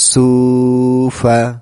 Sufa.